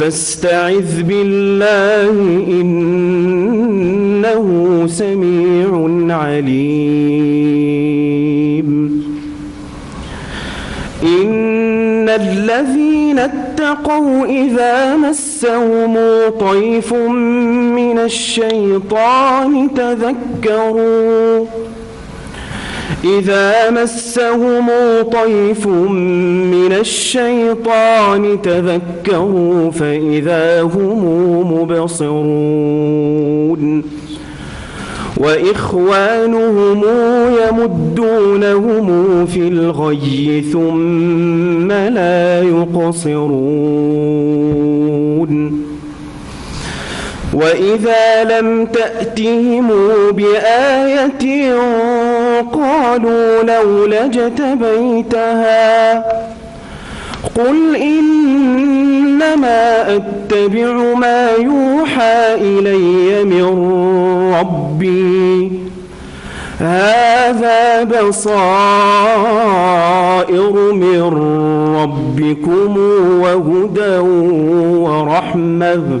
فاستعذ بالله إنه سميع عليم. إن الذين اتقوا إذا مسهم طيف من الشيطان تذكروا إذا مسهم طيف من الشيطان تذكروا فإذا هم مبصرون. وإخوانهم يمدونهم في الغي ثم لا يقصرون. وإذا لم تأتهم بآية قالوا لولا اجتبيتها. قل إنما أتبع ما يوحى إلي من ربي. هذا بصائر من ربكم وهدى ورحمة.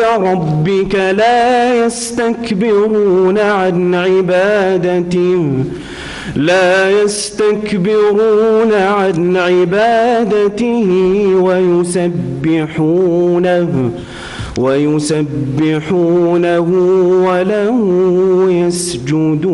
ربك لا يستكبرون عن عبادته لا يستكبرون عن عبادته ويسبحونه ويسبحونه وله يسجدون.